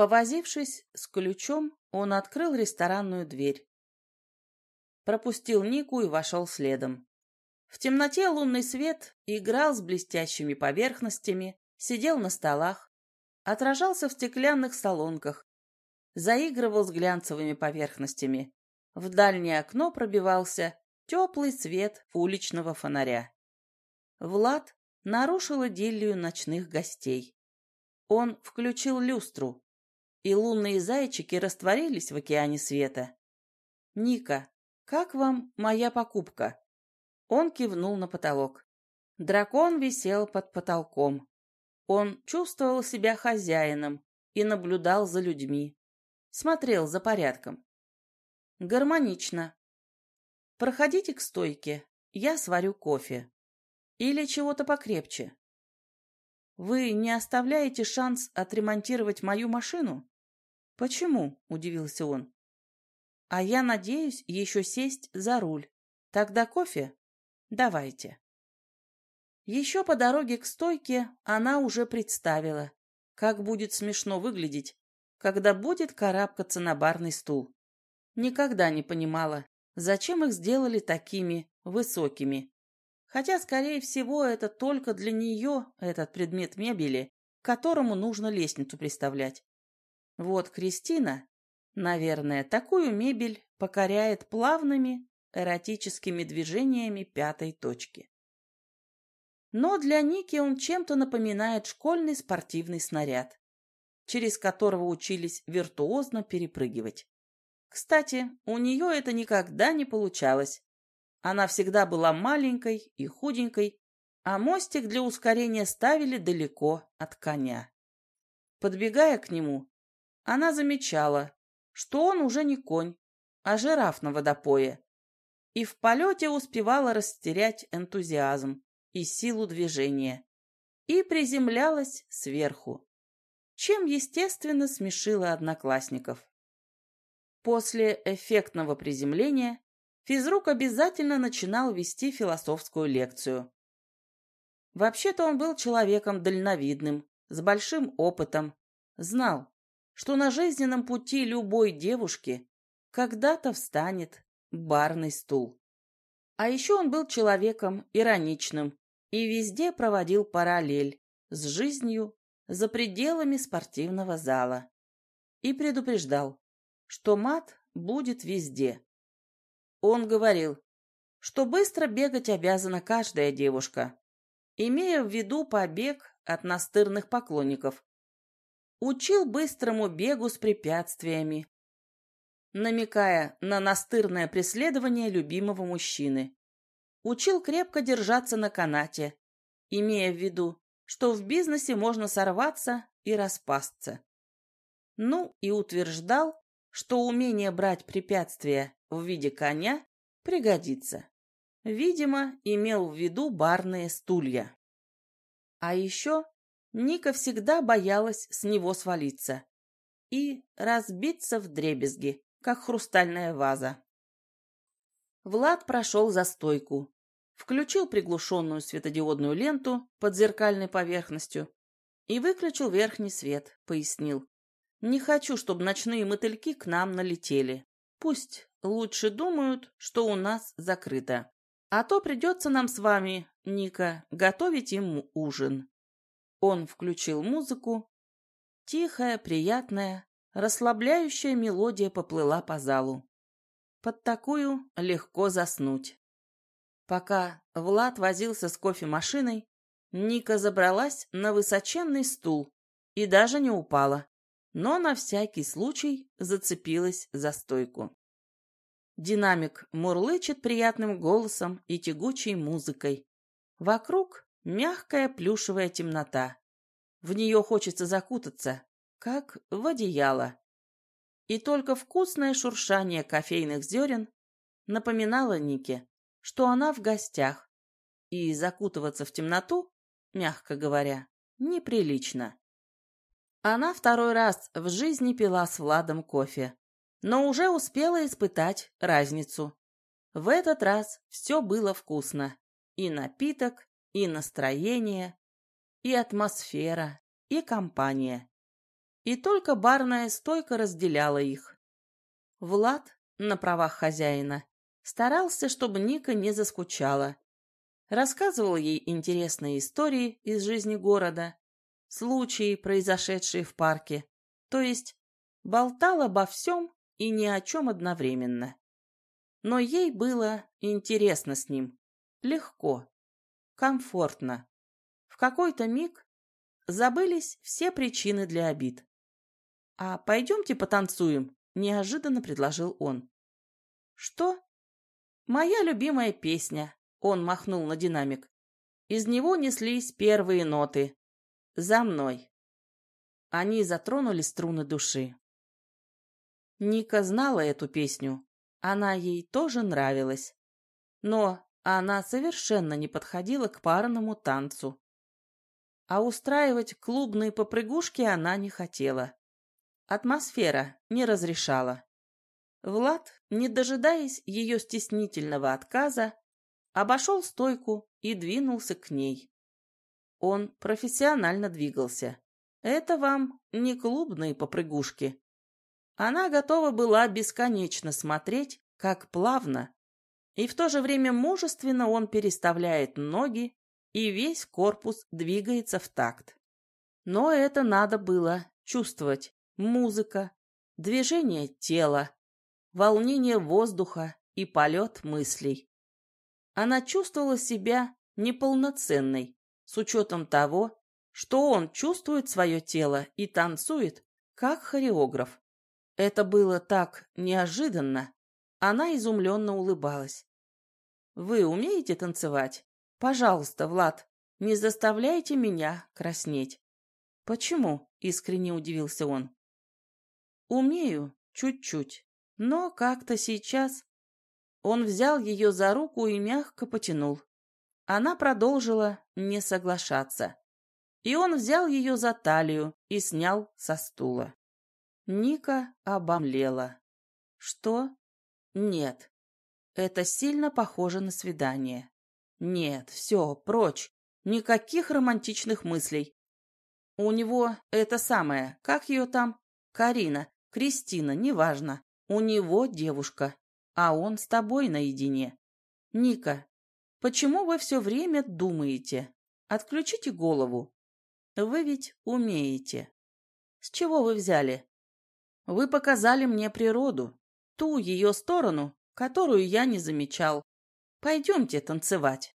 Повозившись с ключом, он открыл ресторанную дверь. Пропустил Нику и вошел следом. В темноте лунный свет играл с блестящими поверхностями, сидел на столах, отражался в стеклянных салонках, заигрывал с глянцевыми поверхностями. В дальнее окно пробивался теплый свет уличного фонаря. Влад нарушил идиллию ночных гостей. Он включил люстру, и лунные зайчики растворились в океане света. «Ника, как вам моя покупка?» Он кивнул на потолок. Дракон висел под потолком. Он чувствовал себя хозяином и наблюдал за людьми. Смотрел за порядком. Гармонично. Проходите к стойке, я сварю кофе. Или чего-то покрепче. Вы не оставляете шанс отремонтировать мою машину? Почему? Удивился он. А я надеюсь еще сесть за руль. Тогда кофе? Давайте. Еще по дороге к стойке она уже представила, как будет смешно выглядеть, когда будет карабкаться на барный стул. Никогда не понимала, зачем их сделали такими высокими. Хотя, скорее всего, это только для нее этот предмет мебели, к которому нужно лестницу приставлять. Вот Кристина, наверное, такую мебель покоряет плавными эротическими движениями пятой точки. Но для Ники он чем-то напоминает школьный спортивный снаряд, через которого учились виртуозно перепрыгивать. Кстати, у нее это никогда не получалось. Она всегда была маленькой и худенькой, а мостик для ускорения ставили далеко от коня. Подбегая к нему, она замечала, что он уже не конь, а жираф на водопое, и в полете успевала растерять энтузиазм и силу движения, и приземлялась сверху, чем, естественно, смешила одноклассников. После эффектного приземления физрук обязательно начинал вести философскую лекцию. Вообще-то он был человеком дальновидным, с большим опытом, знал, что на жизненном пути любой девушки когда-то встанет барный стул. А еще он был человеком ироничным и везде проводил параллель с жизнью за пределами спортивного зала. И предупреждал, что мат будет везде. Он говорил, что быстро бегать обязана каждая девушка, имея в виду побег от настырных поклонников. Учил быстрому бегу с препятствиями, намекая на настырное преследование любимого мужчины. Учил крепко держаться на канате, имея в виду, что в бизнесе можно сорваться и распасться. Ну и утверждал, что умение брать препятствия в виде коня пригодится. Видимо, имел в виду барные стулья. А еще Ника всегда боялась с него свалиться и разбиться в дребезги, как хрустальная ваза. Влад прошел за стойку, включил приглушенную светодиодную ленту под зеркальной поверхностью и выключил верхний свет, пояснил. Не хочу, чтобы ночные мотыльки к нам налетели. Пусть лучше думают, что у нас закрыто. А то придется нам с вами, Ника, готовить им ужин. Он включил музыку. Тихая, приятная, расслабляющая мелодия поплыла по залу. Под такую легко заснуть. Пока Влад возился с кофемашиной, Ника забралась на высоченный стул и даже не упала но на всякий случай зацепилась за стойку. Динамик мурлычет приятным голосом и тягучей музыкой. Вокруг мягкая плюшевая темнота. В нее хочется закутаться, как в одеяло. И только вкусное шуршание кофейных зерен напоминало Нике, что она в гостях, и закутываться в темноту, мягко говоря, неприлично. Она второй раз в жизни пила с Владом кофе, но уже успела испытать разницу. В этот раз все было вкусно. И напиток, и настроение, и атмосфера, и компания. и только барная стойка разделяла их. Влад, на правах хозяина, старался, чтобы Ника не заскучала. Рассказывал ей интересные истории из жизни города, случаи, произошедшие в парке, то есть болтал обо всем и ни о чем одновременно. Но ей было интересно с ним, легко, комфортно. В какой-то миг забылись все причины для обид. «А пойдемте потанцуем», — неожиданно предложил он. «Что?» «Моя любимая песня», — он махнул на динамик. Из него неслись первые ноты. «За мной». Они затронули струны души. Ника знала эту песню. Она ей тоже нравилась. Но она совершенно не подходила к парному танцу. А устраивать клубные попрыгушки она не хотела. Атмосфера не разрешала. Влад, не дожидаясь ее стеснительного отказа, обошел стойку и двинулся к ней. Он профессионально двигался. Это вам не клубные попрыгушки. Она готова была бесконечно смотреть, как плавно и в то же время мужественно он переставляет ноги, и весь корпус двигается в такт. Но это надо было чувствовать музыка, движение тела, волнение воздуха и полет мыслей. Она чувствовала себя неполноценной, с учетом того, что он чувствует свое тело и танцует, как хореограф. Это было так неожиданно. Она изумленно улыбалась. «Вы умеете танцевать? Пожалуйста, Влад, не заставляйте меня краснеть». «Почему?» — искренне удивился он. Умею, чуть-чуть, но как-то сейчас... Он взял ее за руку и мягко потянул. Она продолжила не соглашаться. И он взял ее за талию и снял со стула. Ника обомлела. Что? Нет. Это сильно похоже на свидание. Нет, все, прочь. Никаких романтичных мыслей. У него это самое, как ее там? Карина. Кристина, неважно. У него девушка, а он с тобой наедине. Ника, почему вы все время думаете? Отключите голову. Вы ведь умеете. С чего вы взяли? Вы показали мне природу, ту ее сторону, которую я не замечал. Пойдемте танцевать.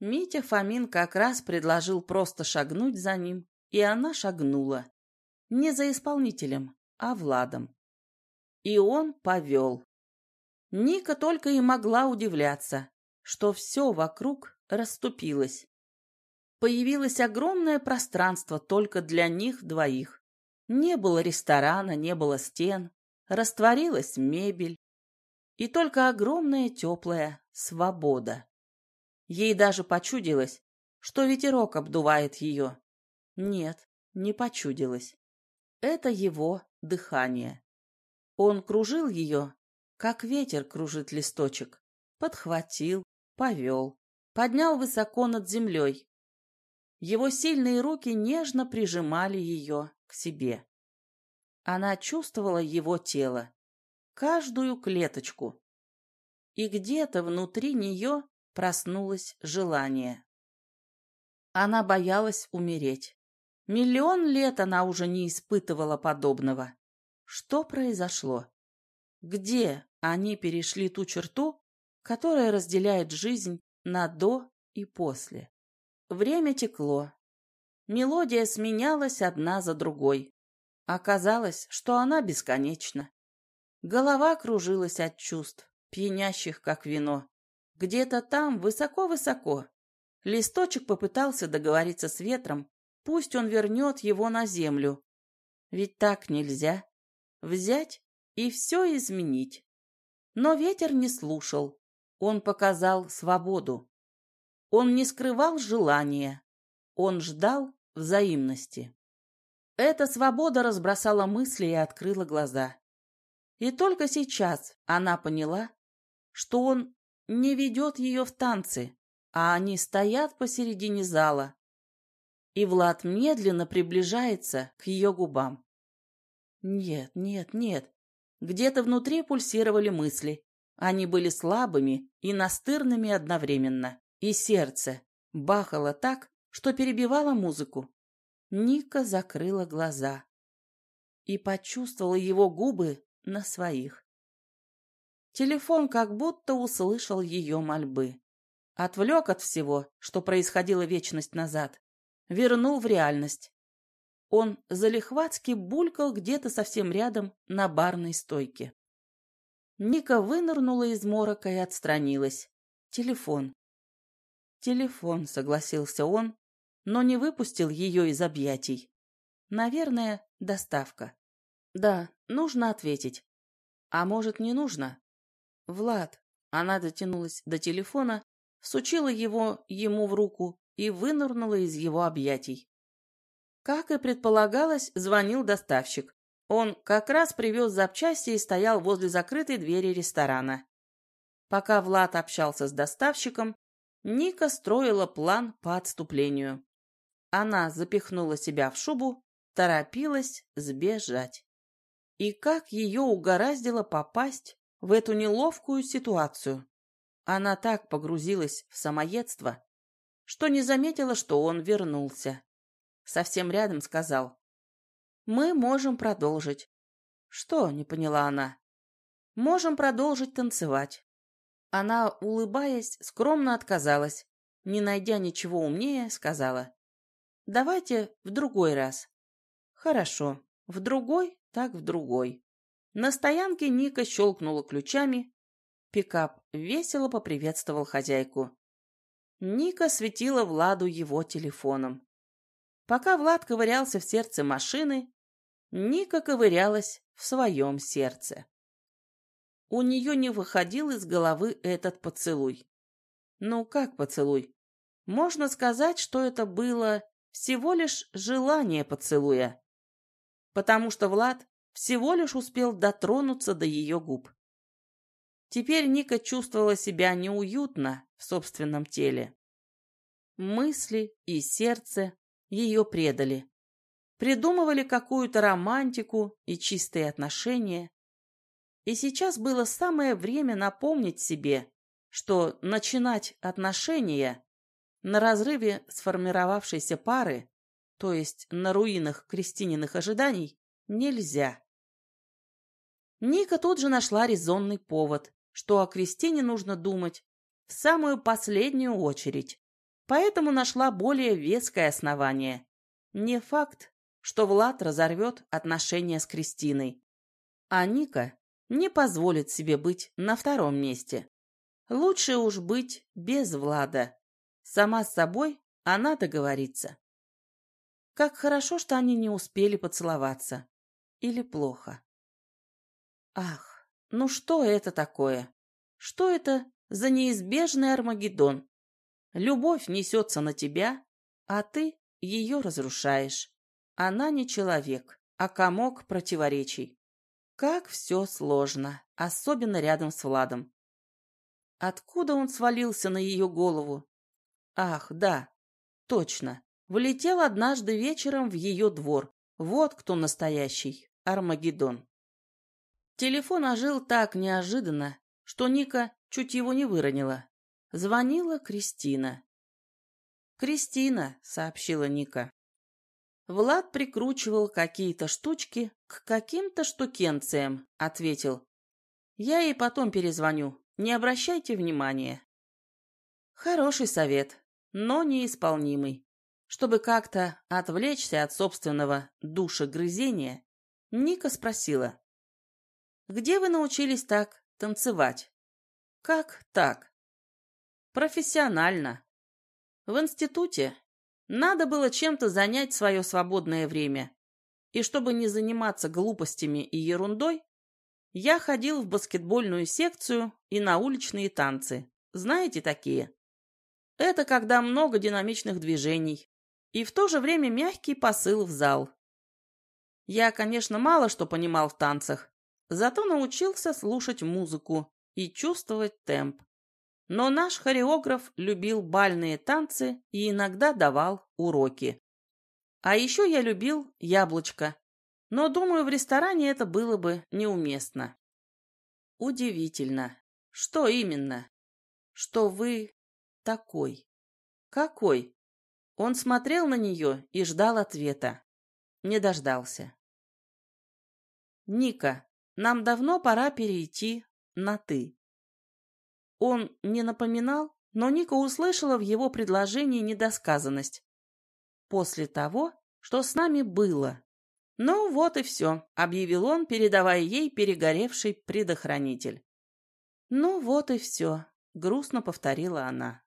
Митя Фомин как раз предложил просто шагнуть за ним, и она шагнула. Не за исполнителем, а Владом. И он повел. Ника только и могла удивляться, что все вокруг расступилось. Появилось огромное пространство только для них двоих. Не было ресторана, не было стен, растворилась мебель. И только огромная теплая свобода. Ей даже почудилось, что ветерок обдувает ее. Нет, не почудилось. Это его дыхание. Он кружил ее, как ветер кружит листочек, подхватил, повел, поднял высоко над землей. Его сильные руки нежно прижимали ее к себе. Она чувствовала его тело, каждую клеточку. И где-то внутри нее проснулось желание. Она боялась умереть. Миллион лет она уже не испытывала подобного. Что произошло? Где они перешли ту черту, которая разделяет жизнь на «до» и «после»? Время текло. Мелодия сменялась одна за другой. Оказалось, что она бесконечна. Голова кружилась от чувств, пьянящих, как вино. Где-то там, высоко-высоко, листочек попытался договориться с ветром, Пусть он вернет его на землю. Ведь так нельзя. Взять и все изменить. Но ветер не слушал. Он показал свободу. Он не скрывал желания. Он ждал взаимности. Эта свобода разбросала мысли и открыла глаза. И только сейчас она поняла, что он не ведет ее в танцы, а они стоят посередине зала, и Влад медленно приближается к ее губам. Нет, нет, нет. Где-то внутри пульсировали мысли. Они были слабыми и настырными одновременно. И сердце бахало так, что перебивало музыку. Ника закрыла глаза и почувствовала его губы на своих. Телефон как будто услышал ее мольбы. Отвлек от всего, что происходило вечность назад. Вернул в реальность. Он залихватски булькал где-то совсем рядом на барной стойке. Ника вынырнула из морока и отстранилась. Телефон. Телефон, согласился он, но не выпустил ее из объятий. Наверное, доставка. Да, нужно ответить. А может, не нужно? Влад. Она дотянулась до телефона, сучила его ему в руку и вынырнула из его объятий. Как и предполагалось, звонил доставщик. Он как раз привез запчасти и стоял возле закрытой двери ресторана. Пока Влад общался с доставщиком, Ника строила план по отступлению. Она запихнула себя в шубу, торопилась сбежать. И как ее угораздило попасть в эту неловкую ситуацию? Она так погрузилась в самоедство, что не заметила, что он вернулся. Совсем рядом сказал. «Мы можем продолжить». «Что?» — не поняла она. «Можем продолжить танцевать». Она, улыбаясь, скромно отказалась. Не найдя ничего умнее, сказала. «Давайте в другой раз». «Хорошо. В другой, так в другой». На стоянке Ника щелкнула ключами. Пикап весело поприветствовал хозяйку. Ника светила Владу его телефоном. Пока Влад ковырялся в сердце машины, Ника ковырялась в своем сердце. У нее не выходил из головы этот поцелуй. Ну, как поцелуй? Можно сказать, что это было всего лишь желание поцелуя. Потому что Влад всего лишь успел дотронуться до ее губ. Теперь Ника чувствовала себя неуютно в собственном теле. Мысли и сердце ее предали. Придумывали какую-то романтику и чистые отношения. И сейчас было самое время напомнить себе, что начинать отношения на разрыве сформировавшейся пары, то есть на руинах Кристининых ожиданий, нельзя. Ника тут же нашла резонный повод, что о Кристине нужно думать в самую последнюю очередь. Поэтому нашла более веское основание. Не факт, что Влад разорвет отношения с Кристиной. А Ника не позволит себе быть на втором месте. Лучше уж быть без Влада. Сама с собой она договорится. Как хорошо, что они не успели поцеловаться. Или плохо. Ах, ну что это такое? Что это за неизбежный Армагеддон? Любовь несется на тебя, а ты ее разрушаешь. Она не человек, а комок противоречий. Как все сложно, особенно рядом с Владом. Откуда он свалился на ее голову? Ах, да, точно. Влетел однажды вечером в ее двор. Вот кто настоящий Армагеддон. Телефон ожил так неожиданно, что Ника чуть его не выронила. Звонила Кристина. «Кристина», — сообщила Ника. «Влад прикручивал какие-то штучки к каким-то штукенциям», — ответил. «Я ей потом перезвоню. Не обращайте внимания». Хороший совет, но неисполнимый. Чтобы как-то отвлечься от собственного душегрызения, Ника спросила. «Где вы научились так танцевать?» «Как так?» Профессионально. В институте надо было чем-то занять свое свободное время. И чтобы не заниматься глупостями и ерундой, я ходил в баскетбольную секцию и на уличные танцы. Знаете такие? Это когда много динамичных движений и в то же время мягкий посыл в зал. Я, конечно, мало что понимал в танцах, зато научился слушать музыку и чувствовать темп. Но наш хореограф любил бальные танцы и иногда давал уроки. А еще я любил яблочко. но, думаю, в ресторане это было бы неуместно. Удивительно. Что именно? Что вы такой. Какой? Он смотрел на нее и ждал ответа. Не дождался. Ника, нам давно пора перейти на «ты». Он не напоминал, но Ника услышала в его предложении недосказанность. После того, что с нами было. «Ну вот и все», — объявил он, передавая ей перегоревший предохранитель. «Ну вот и все», — грустно повторила она.